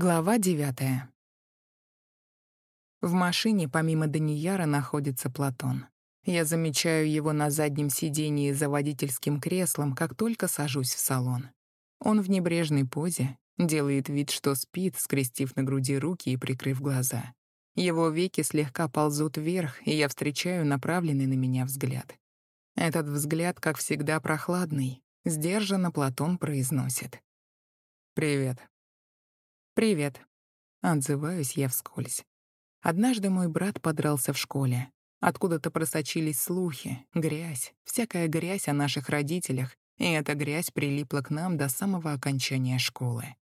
Глава девятая. В машине помимо Данияра находится Платон. Я замечаю его на заднем сидении за водительским креслом, как только сажусь в салон. Он в небрежной позе, делает вид, что спит, скрестив на груди руки и прикрыв глаза. Его веки слегка ползут вверх, и я встречаю направленный на меня взгляд. Этот взгляд, как всегда, прохладный. Сдержанно Платон произносит. «Привет». «Привет», — отзываюсь я вскользь. Однажды мой брат подрался в школе. Откуда-то просочились слухи, грязь, всякая грязь о наших родителях, и эта грязь прилипла к нам до самого окончания школы.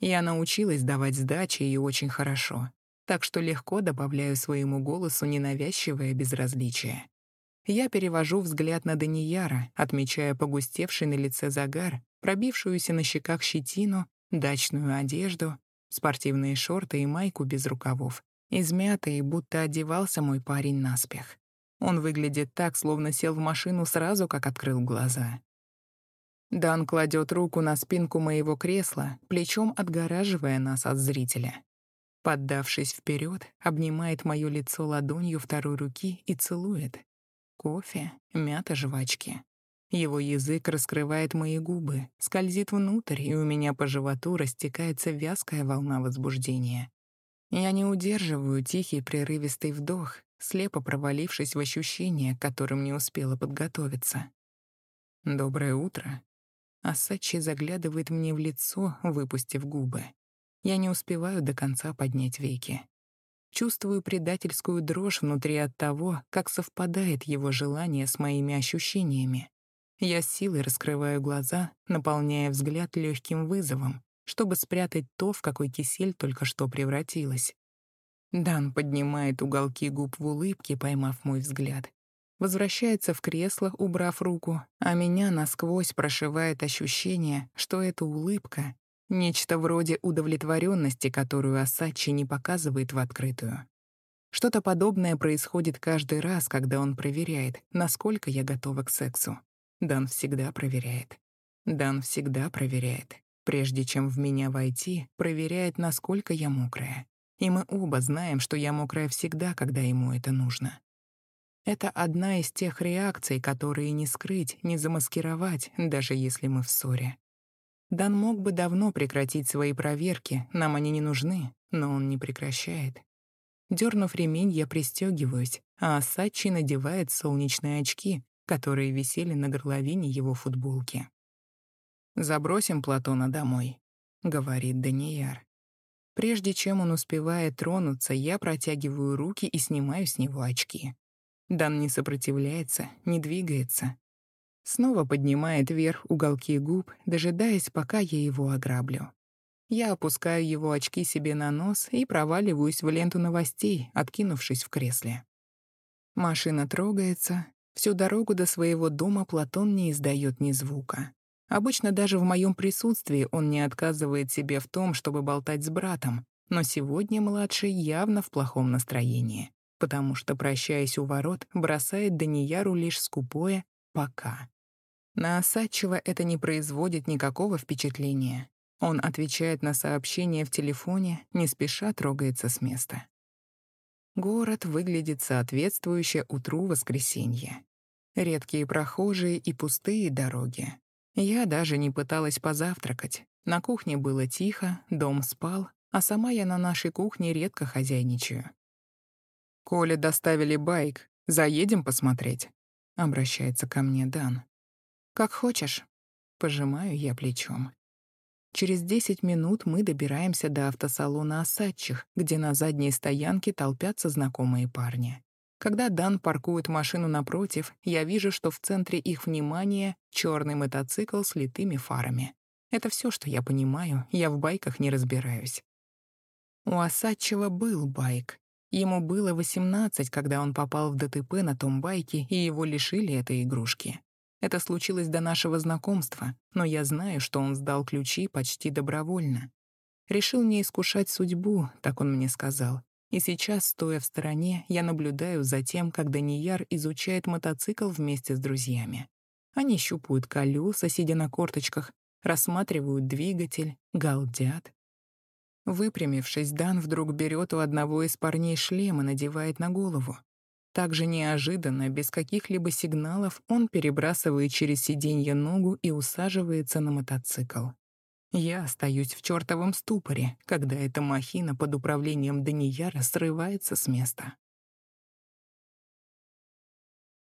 Я научилась давать сдачи и очень хорошо, так что легко добавляю своему голосу ненавязчивое безразличие. Я перевожу взгляд на Данияра, отмечая погустевший на лице загар, пробившуюся на щеках щетину, дачную одежду спортивные шорты и майку без рукавов, измятые, будто одевался мой парень наспех. Он выглядит так, словно сел в машину сразу, как открыл глаза. Дан кладет руку на спинку моего кресла, плечом отгораживая нас от зрителя. Поддавшись вперед, обнимает мое лицо ладонью второй руки и целует. Кофе, мята жвачки. Его язык раскрывает мои губы, скользит внутрь, и у меня по животу растекается вязкая волна возбуждения. Я не удерживаю тихий прерывистый вдох, слепо провалившись в ощущение, к которым не успела подготовиться. «Доброе утро». Асачи заглядывает мне в лицо, выпустив губы. Я не успеваю до конца поднять веки. Чувствую предательскую дрожь внутри от того, как совпадает его желание с моими ощущениями. Я силой раскрываю глаза, наполняя взгляд легким вызовом, чтобы спрятать то, в какой кисель только что превратилась. Дан поднимает уголки губ в улыбке, поймав мой взгляд. Возвращается в кресло, убрав руку, а меня насквозь прошивает ощущение, что эта улыбка — нечто вроде удовлетворенности, которую Асачи не показывает в открытую. Что-то подобное происходит каждый раз, когда он проверяет, насколько я готова к сексу. Дан всегда проверяет. Дан всегда проверяет. Прежде чем в меня войти, проверяет, насколько я мокрая. И мы оба знаем, что я мокрая всегда, когда ему это нужно. Это одна из тех реакций, которые не скрыть, не замаскировать, даже если мы в ссоре. Дан мог бы давно прекратить свои проверки, нам они не нужны, но он не прекращает. Дернув ремень, я пристегиваюсь, а Асачи надевает солнечные очки, которые висели на горловине его футболки. «Забросим Платона домой», — говорит Данияр. Прежде чем он успевает тронуться, я протягиваю руки и снимаю с него очки. Дан не сопротивляется, не двигается. Снова поднимает вверх уголки губ, дожидаясь, пока я его ограблю. Я опускаю его очки себе на нос и проваливаюсь в ленту новостей, откинувшись в кресле. Машина трогается, Всю дорогу до своего дома Платон не издает ни звука. Обычно даже в моем присутствии он не отказывает себе в том, чтобы болтать с братом, но сегодня младший явно в плохом настроении, потому что, прощаясь у ворот, бросает Данияру лишь скупое «пока». На Осадчего это не производит никакого впечатления. Он отвечает на сообщения в телефоне, не спеша трогается с места. Город выглядит соответствующе утру воскресенья. Редкие прохожие и пустые дороги. Я даже не пыталась позавтракать. На кухне было тихо, дом спал, а сама я на нашей кухне редко хозяйничаю. «Коля доставили байк. Заедем посмотреть?» — обращается ко мне Дан. «Как хочешь». Пожимаю я плечом. Через 10 минут мы добираемся до автосалона «Осадчих», где на задней стоянке толпятся знакомые парни. Когда Дан паркует машину напротив, я вижу, что в центре их внимания черный мотоцикл с литыми фарами. Это все, что я понимаю, я в байках не разбираюсь. У Осадчего был байк. Ему было 18, когда он попал в ДТП на том байке, и его лишили этой игрушки. Это случилось до нашего знакомства, но я знаю, что он сдал ключи почти добровольно. Решил не искушать судьбу, так он мне сказал. И сейчас, стоя в стороне, я наблюдаю за тем, как Данияр изучает мотоцикл вместе с друзьями. Они щупают колеса, сидя на корточках, рассматривают двигатель, галдят. Выпрямившись, Дан вдруг берет у одного из парней шлем и надевает на голову. Также неожиданно, без каких-либо сигналов, он перебрасывает через сиденье ногу и усаживается на мотоцикл. Я остаюсь в чертовом ступоре, когда эта махина под управлением Данияра срывается с места.